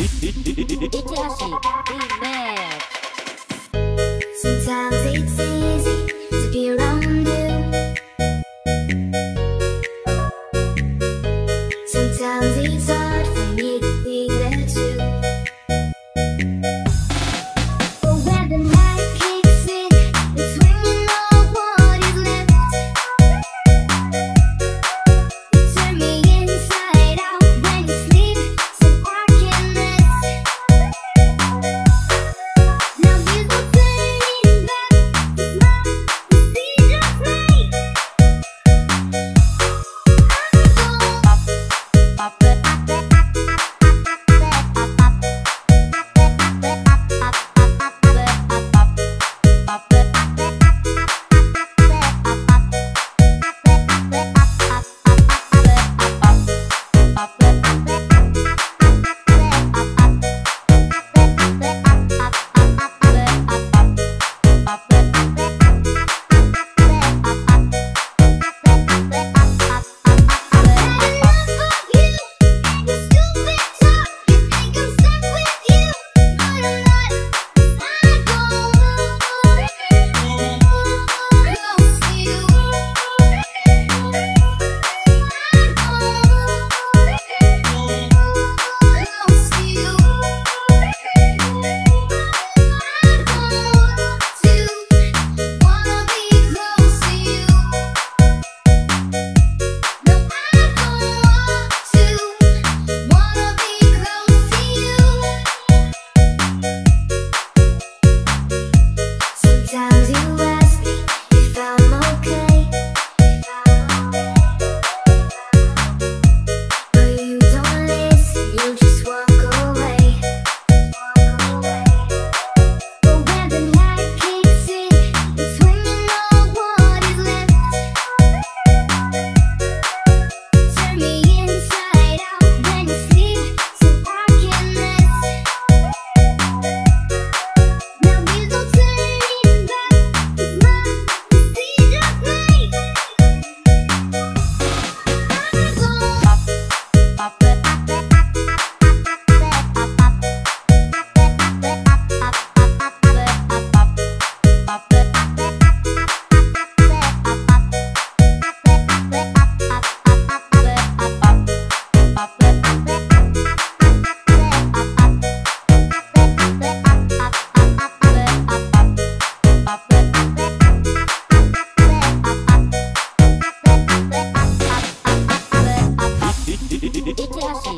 Itachi Remix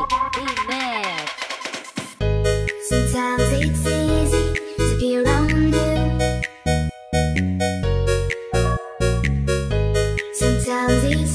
Sometimes it's easy to be around you. Sometimes it's